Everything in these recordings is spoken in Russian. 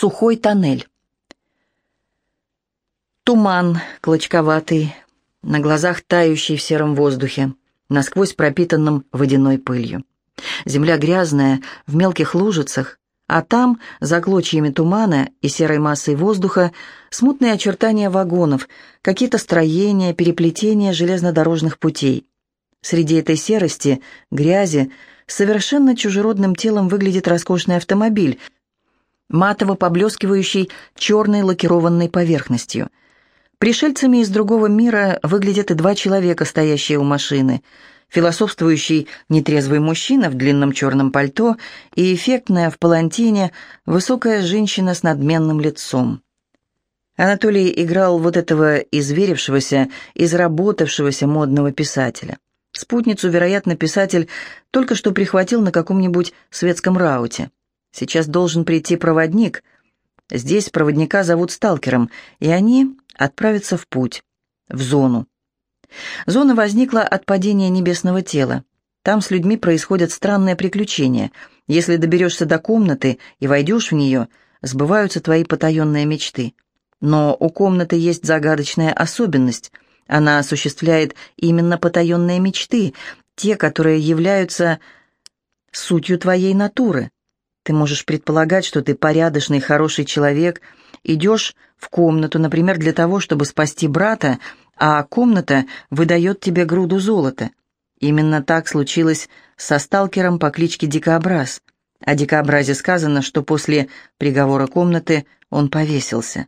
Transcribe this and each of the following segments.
Сухой тоннель. Туман клочковатый, на глазах тающий в сером воздухе, насквозь пропитанном водяной пылью. Земля грязная, в мелких лужицах, а там, за клочьями тумана и серой массой воздуха, смутные очертания вагонов, какие-то строения, переплетения железнодорожных путей. Среди этой серости, грязи, совершенно чужеродным телом выглядит роскошный автомобиль, матово поблескивающий черной лакированной поверхностью. Пришельцами из другого мира выглядят и два человека, стоящие у машины – философствующий нетрезвый мужчина в длинном черном пальто и эффектная в палантине высокая женщина с надменным лицом. Анатолий играл вот этого изверившегося, изработавшегося модного писателя. Спутницу, вероятно, писатель только что прихватил на каком-нибудь светском рауте. Сейчас должен прийти проводник. Здесь проводника зовут сталкером, и они отправятся в путь, в зону. Зона возникла от падения небесного тела. Там с людьми происходят странные приключения. Если доберешься до комнаты и войдешь в нее, сбываются твои потаенные мечты. Но у комнаты есть загадочная особенность. Она осуществляет именно потаенные мечты, те, которые являются сутью твоей натуры. Ты можешь предполагать, что ты порядочный, хороший человек, идешь в комнату, например, для того, чтобы спасти брата, а комната выдает тебе груду золота. Именно так случилось со сталкером по кличке Дикообраз. О Дикообразе сказано, что после приговора комнаты он повесился.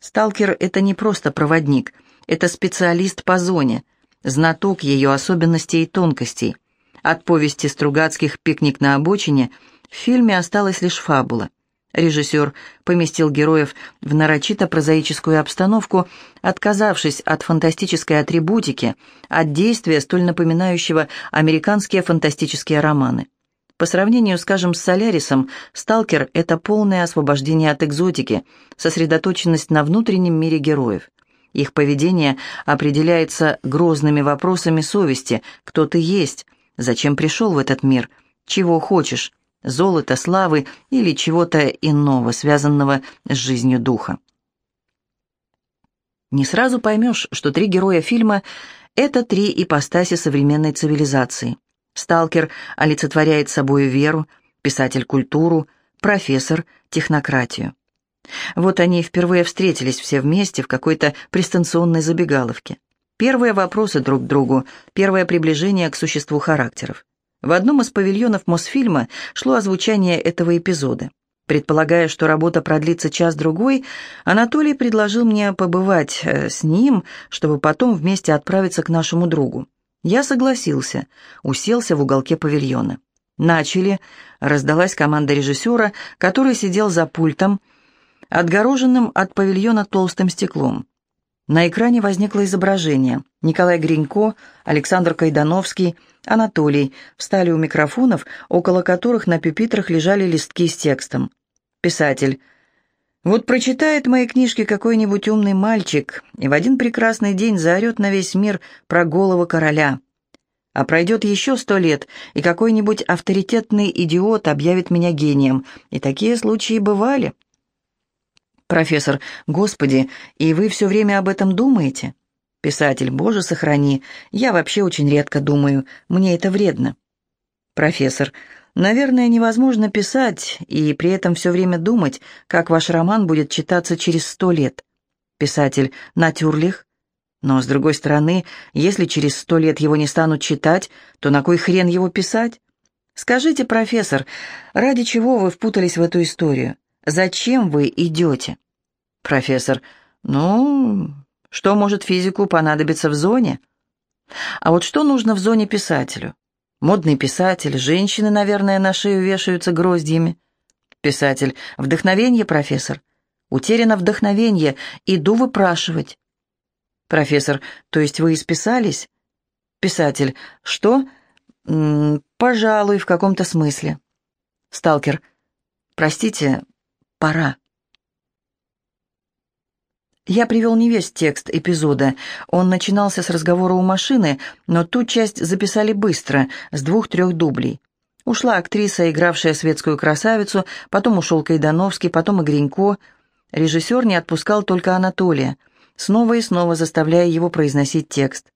Сталкер — это не просто проводник, это специалист по зоне, знаток ее особенностей и тонкостей. От повести Стругацких «Пикник на обочине» в фильме осталась лишь фабула. Режиссер поместил героев в нарочито прозаическую обстановку, отказавшись от фантастической атрибутики, от действия, столь напоминающего американские фантастические романы. По сравнению, скажем, с «Солярисом», «Сталкер» — это полное освобождение от экзотики, сосредоточенность на внутреннем мире героев. Их поведение определяется грозными вопросами совести «Кто ты есть?», «Зачем пришел в этот мир?», «Чего хочешь?», золота, славы или чего-то иного, связанного с жизнью духа. Не сразу поймешь, что три героя фильма — это три ипостаси современной цивилизации. Сталкер олицетворяет собой веру, писатель — культуру, профессор — технократию. Вот они впервые встретились все вместе в какой-то пристанционной забегаловке. Первые вопросы друг к другу, первое приближение к существу характеров. В одном из павильонов Мосфильма шло озвучание этого эпизода. Предполагая, что работа продлится час-другой, Анатолий предложил мне побывать э, с ним, чтобы потом вместе отправиться к нашему другу. Я согласился, уселся в уголке павильона. Начали, раздалась команда режиссера, который сидел за пультом, отгороженным от павильона толстым стеклом. На экране возникло изображение. Николай Гринько, Александр Кайдановский, Анатолий встали у микрофонов, около которых на пюпитрах лежали листки с текстом. Писатель. Вот прочитает мои книжки какой-нибудь умный мальчик и в один прекрасный день заорет на весь мир про голову короля. А пройдет еще сто лет, и какой-нибудь авторитетный идиот объявит меня гением. И такие случаи бывали. Профессор, господи, и вы все время об этом думаете? Писатель, боже, сохрани, я вообще очень редко думаю, мне это вредно. Профессор, наверное, невозможно писать и при этом все время думать, как ваш роман будет читаться через сто лет. Писатель, натюрлих. Но, с другой стороны, если через сто лет его не станут читать, то на кой хрен его писать? Скажите, профессор, ради чего вы впутались в эту историю? Зачем вы идете?» «Профессор, ну, что может физику понадобиться в зоне?» «А вот что нужно в зоне писателю?» «Модный писатель, женщины, наверное, на шею вешаются гроздьями». «Писатель, вдохновение, профессор?» «Утеряно вдохновение, иду выпрашивать». «Профессор, то есть вы исписались?» «Писатель, что?» «Пожалуй, в каком-то смысле». «Сталкер, простите, пора. Я привел не весь текст эпизода. Он начинался с разговора у машины, но ту часть записали быстро, с двух-трех дублей. Ушла актриса, игравшая светскую красавицу, потом ушел Кайдановский, потом и Гринько. Режиссер не отпускал только Анатолия, снова и снова заставляя его произносить текст.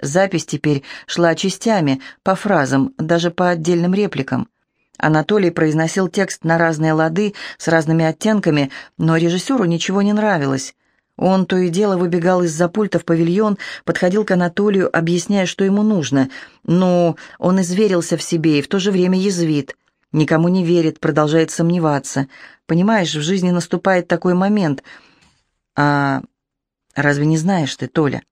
Запись теперь шла частями, по фразам, даже по отдельным репликам. Анатолий произносил текст на разные лады, с разными оттенками, но режиссеру ничего не нравилось. Он то и дело выбегал из-за пульта в павильон, подходил к Анатолию, объясняя, что ему нужно. Но он изверился в себе и в то же время язвит. Никому не верит, продолжает сомневаться. Понимаешь, в жизни наступает такой момент. А разве не знаешь ты, Толя?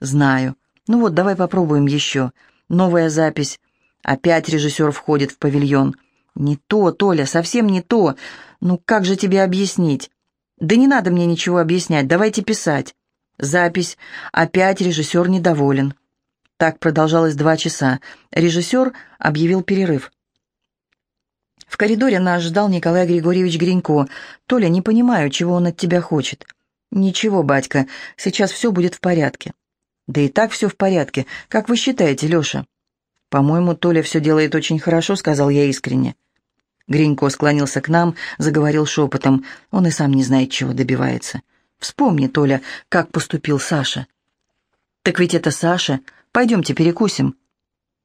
Знаю. Ну вот, давай попробуем еще. Новая запись. Опять режиссер входит в павильон. Не то, Толя, совсем не то. Ну как же тебе объяснить? «Да не надо мне ничего объяснять, давайте писать». Запись. Опять режиссер недоволен. Так продолжалось два часа. Режиссер объявил перерыв. В коридоре нас ждал Николай Григорьевич Гринько. «Толя, не понимаю, чего он от тебя хочет». «Ничего, батька, сейчас все будет в порядке». «Да и так все в порядке. Как вы считаете, Леша?» «По-моему, Толя все делает очень хорошо», — сказал я искренне. Гринько склонился к нам, заговорил шепотом. Он и сам не знает, чего добивается. «Вспомни, Толя, как поступил Саша». «Так ведь это Саша. Пойдемте перекусим».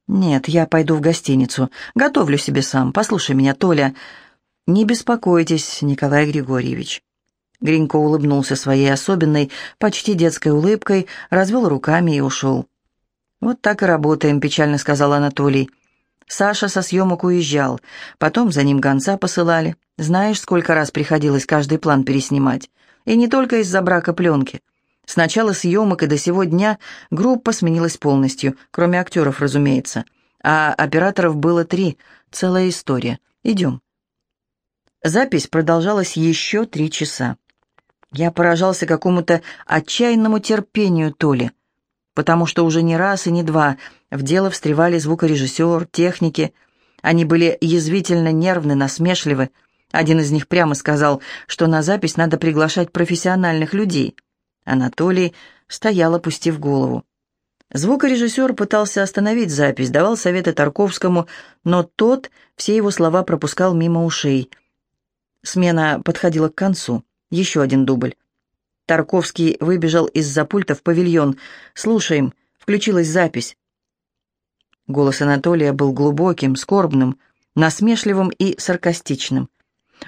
«Нет, я пойду в гостиницу. Готовлю себе сам. Послушай меня, Толя». «Не беспокойтесь, Николай Григорьевич». Гринько улыбнулся своей особенной, почти детской улыбкой, развел руками и ушел. «Вот так и работаем», — печально сказал Анатолий. Саша со съемок уезжал, потом за ним гонца посылали. Знаешь, сколько раз приходилось каждый план переснимать? И не только из-за брака пленки. С начала съемок и до сего дня группа сменилась полностью, кроме актеров, разумеется. А операторов было три, целая история. Идем. Запись продолжалась еще три часа. Я поражался какому-то отчаянному терпению Толи потому что уже не раз и не два в дело встревали звукорежиссер, техники. Они были язвительно нервны, насмешливы. Один из них прямо сказал, что на запись надо приглашать профессиональных людей. Анатолий стоял, опустив голову. Звукорежиссер пытался остановить запись, давал советы Тарковскому, но тот все его слова пропускал мимо ушей. Смена подходила к концу. Еще один дубль. Тарковский выбежал из-за пульта в павильон. «Слушаем», — включилась запись. Голос Анатолия был глубоким, скорбным, насмешливым и саркастичным.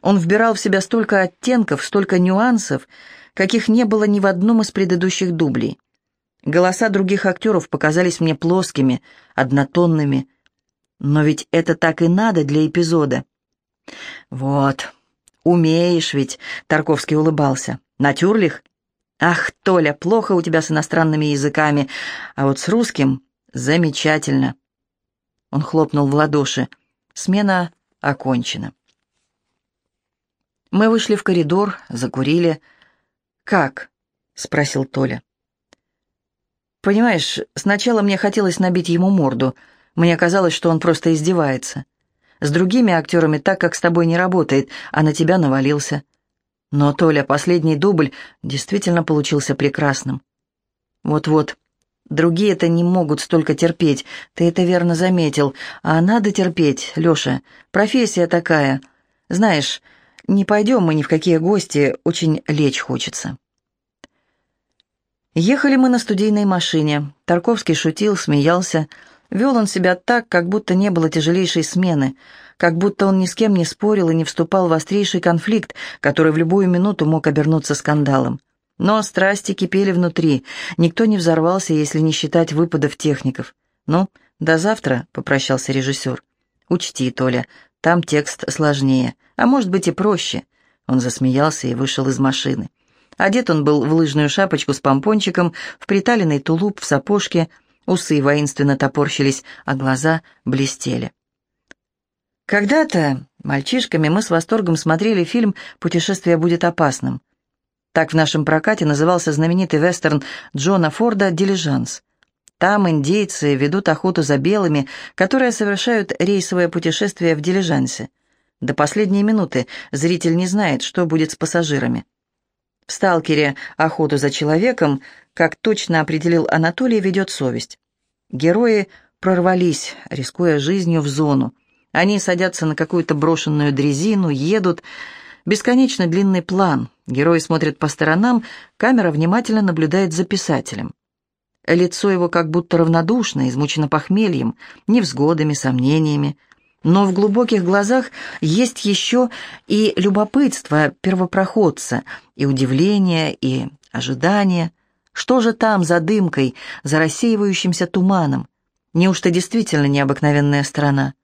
Он вбирал в себя столько оттенков, столько нюансов, каких не было ни в одном из предыдущих дублей. Голоса других актеров показались мне плоскими, однотонными. Но ведь это так и надо для эпизода. «Вот, умеешь ведь», — Тарковский улыбался. «Натюрлих?» «Ах, Толя, плохо у тебя с иностранными языками, а вот с русским замечательно». Он хлопнул в ладоши. Смена окончена. Мы вышли в коридор, закурили. «Как?» — спросил Толя. «Понимаешь, сначала мне хотелось набить ему морду. Мне казалось, что он просто издевается. С другими актерами так, как с тобой не работает, а на тебя навалился. Но, Толя, последний дубль действительно получился прекрасным. Вот-вот, другие-то не могут столько терпеть, ты это верно заметил. А надо терпеть, Леша, профессия такая. Знаешь, не пойдем мы ни в какие гости, очень лечь хочется. Ехали мы на студийной машине. Тарковский шутил, смеялся. Вел он себя так, как будто не было тяжелейшей смены — как будто он ни с кем не спорил и не вступал в острейший конфликт, который в любую минуту мог обернуться скандалом. Но страсти кипели внутри, никто не взорвался, если не считать выпадов техников. «Ну, до завтра», — попрощался режиссер. «Учти, Толя, там текст сложнее, а может быть и проще». Он засмеялся и вышел из машины. Одет он был в лыжную шапочку с помпончиком, в приталенный тулуп, в сапожке, усы воинственно топорщились, а глаза блестели. Когда-то, мальчишками, мы с восторгом смотрели фильм «Путешествие будет опасным». Так в нашем прокате назывался знаменитый вестерн Джона Форда «Дилижанс». Там индейцы ведут охоту за белыми, которые совершают рейсовое путешествие в дилижансе. До последней минуты зритель не знает, что будет с пассажирами. В «Сталкере» охоту за человеком, как точно определил Анатолий, ведет совесть. Герои прорвались, рискуя жизнью в зону. Они садятся на какую-то брошенную дрезину, едут. Бесконечно длинный план. Герой смотрит по сторонам, камера внимательно наблюдает за писателем. Лицо его как будто равнодушно, измучено похмельем, невзгодами, сомнениями. Но в глубоких глазах есть еще и любопытство первопроходца, и удивление, и ожидание. Что же там за дымкой, за рассеивающимся туманом? Неужто действительно необыкновенная страна?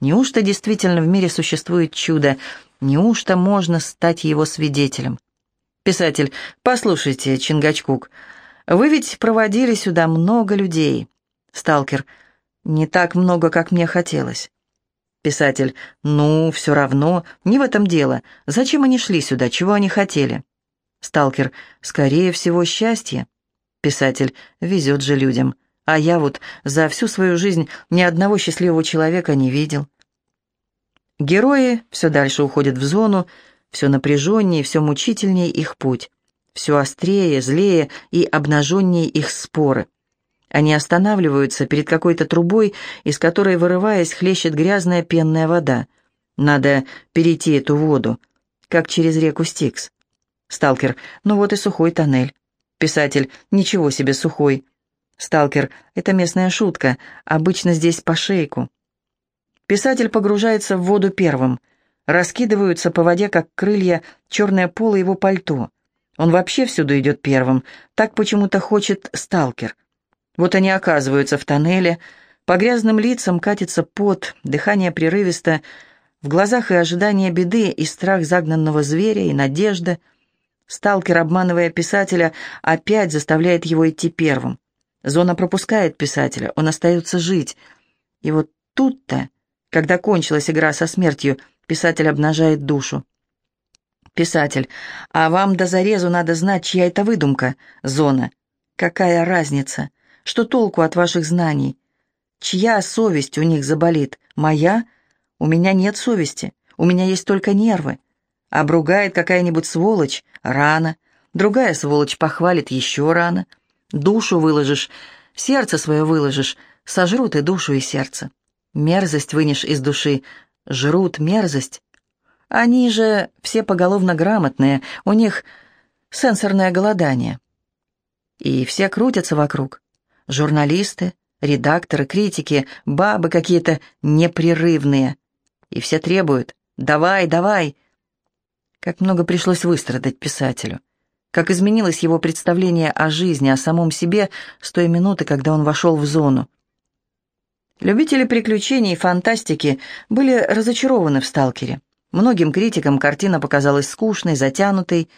Неужто действительно в мире существует чудо? Неужто можно стать его свидетелем? Писатель, послушайте, Чингачкук, вы ведь проводили сюда много людей. Сталкер, не так много, как мне хотелось. Писатель, ну, все равно, не в этом дело. Зачем они шли сюда, чего они хотели? Сталкер, скорее всего, счастье. Писатель, везет же людям. А я вот за всю свою жизнь ни одного счастливого человека не видел. Герои все дальше уходят в зону, все напряженнее, все мучительнее их путь, все острее, злее и обнаженнее их споры. Они останавливаются перед какой-то трубой, из которой, вырываясь, хлещет грязная пенная вода. Надо перейти эту воду, как через реку Стикс. Сталкер, ну вот и сухой тоннель. Писатель, ничего себе сухой. Сталкер, это местная шутка, обычно здесь по шейку. Писатель погружается в воду первым. Раскидываются по воде, как крылья, черное поло его пальто. Он вообще всюду идет первым. Так почему-то хочет сталкер. Вот они оказываются в тоннеле. По грязным лицам катится пот, дыхание прерывисто. В глазах и ожидание беды, и страх загнанного зверя, и надежда. Сталкер, обманывая писателя, опять заставляет его идти первым. Зона пропускает писателя, он остается жить. И вот тут-то когда кончилась игра со смертью, писатель обнажает душу. Писатель, а вам до зарезу надо знать, чья это выдумка, зона. Какая разница? Что толку от ваших знаний? Чья совесть у них заболит? Моя? У меня нет совести, у меня есть только нервы. Обругает какая-нибудь сволочь, рано. Другая сволочь похвалит, еще рано. Душу выложишь, сердце свое выложишь, сожрут и душу, и сердце. Мерзость вынешь из души, жрут мерзость. Они же все поголовно грамотные, у них сенсорное голодание. И все крутятся вокруг. Журналисты, редакторы, критики, бабы какие-то непрерывные. И все требуют «давай, давай». Как много пришлось выстрадать писателю. Как изменилось его представление о жизни, о самом себе с той минуты, когда он вошел в зону. Любители приключений и фантастики были разочарованы в «Сталкере». Многим критикам картина показалась скучной, затянутой.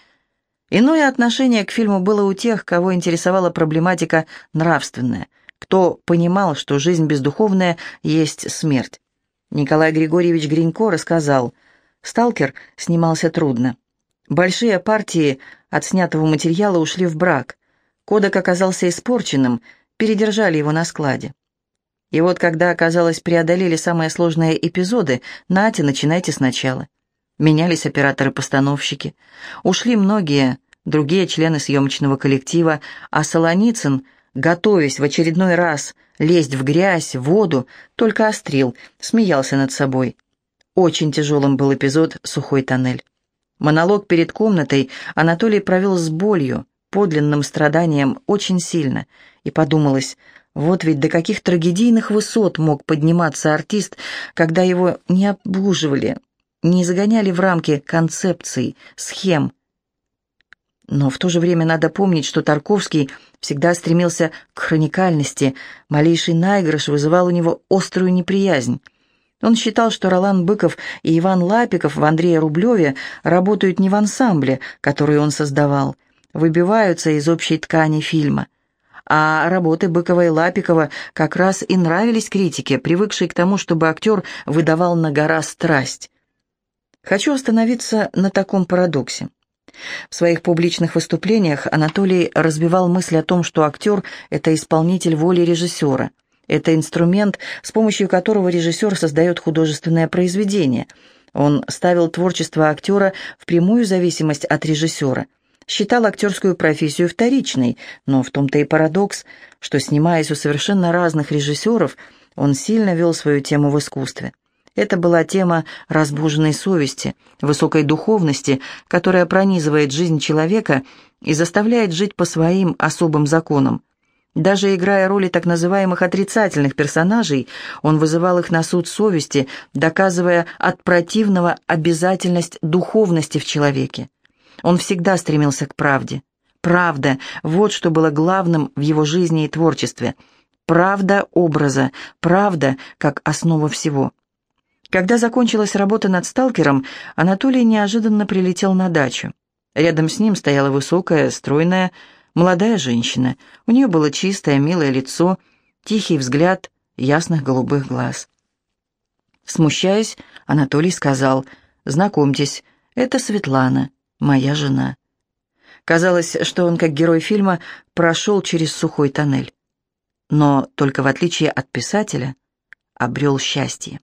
Иное отношение к фильму было у тех, кого интересовала проблематика нравственная, кто понимал, что жизнь бездуховная есть смерть. Николай Григорьевич Гринько рассказал, «Сталкер» снимался трудно. Большие партии от снятого материала ушли в брак. Кодек оказался испорченным, передержали его на складе. И вот когда, оказалось, преодолели самые сложные эпизоды, нате, начинайте сначала. Менялись операторы-постановщики. Ушли многие другие члены съемочного коллектива, а Солоницын, готовясь в очередной раз лезть в грязь, в воду, только острил, смеялся над собой. Очень тяжелым был эпизод «Сухой тоннель». Монолог перед комнатой Анатолий провел с болью, подлинным страданием очень сильно, и подумалось – вот ведь до каких трагедийных высот мог подниматься артист, когда его не обуживали, не загоняли в рамки концепций, схем. Но в то же время надо помнить, что Тарковский всегда стремился к хроникальности, малейший наигрыш вызывал у него острую неприязнь. Он считал, что Ролан Быков и Иван Лапиков в Андрея Рублеве работают не в ансамбле, который он создавал, выбиваются из общей ткани фильма а работы Быкова и Лапикова как раз и нравились критике, привыкшей к тому, чтобы актер выдавал на гора страсть. Хочу остановиться на таком парадоксе. В своих публичных выступлениях Анатолий разбивал мысль о том, что актер – это исполнитель воли режиссера. Это инструмент, с помощью которого режиссер создает художественное произведение. Он ставил творчество актера в прямую зависимость от режиссера – считал актерскую профессию вторичной, но в том-то и парадокс, что, снимаясь у совершенно разных режиссеров, он сильно вел свою тему в искусстве. Это была тема разбуженной совести, высокой духовности, которая пронизывает жизнь человека и заставляет жить по своим особым законам. Даже играя роли так называемых отрицательных персонажей, он вызывал их на суд совести, доказывая от противного обязательность духовности в человеке. Он всегда стремился к правде. Правда – вот что было главным в его жизни и творчестве. Правда образа, правда как основа всего. Когда закончилась работа над «Сталкером», Анатолий неожиданно прилетел на дачу. Рядом с ним стояла высокая, стройная, молодая женщина. У нее было чистое, милое лицо, тихий взгляд ясных голубых глаз. Смущаясь, Анатолий сказал, «Знакомьтесь, это Светлана, моя жена». Казалось, что он, как герой фильма, прошел через сухой тоннель. Но только в отличие от писателя, обрел счастье.